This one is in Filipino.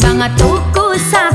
Mga tuko sa